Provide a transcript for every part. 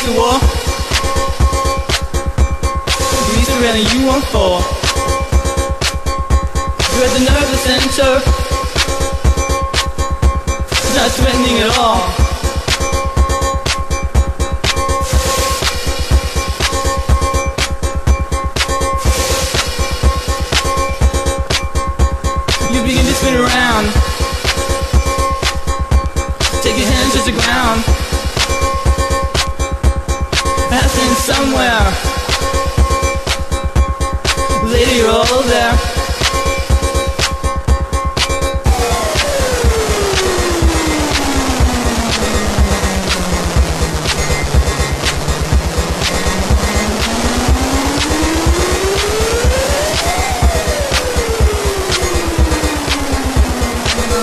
Mr. War. Mr. Allen, you want four. You're at the nerve nervous center. Not threatening at all. You begin to spin around. Take your hands to the ground. Passing somewhere. Lady, all there.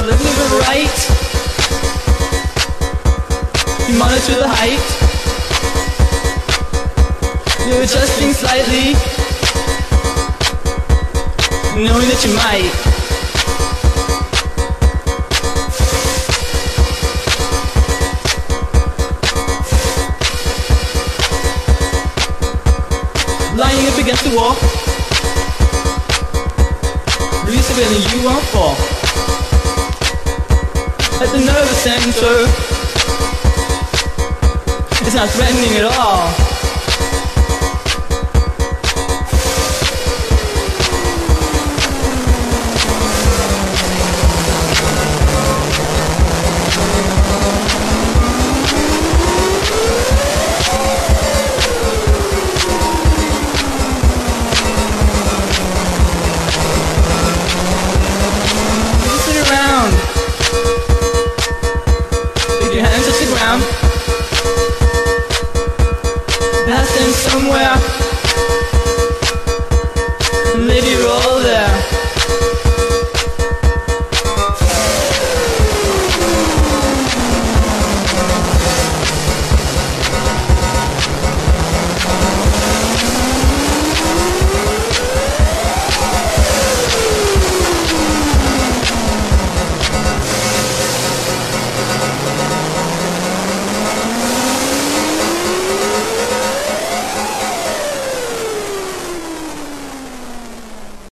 Left to the right. You monitor the height. You're adjusting slightly, knowing that you might. Lying up against the wall. It and you won't fall. At the nervous center. It's not threatening at all. your hands to the ground. Passing somewhere.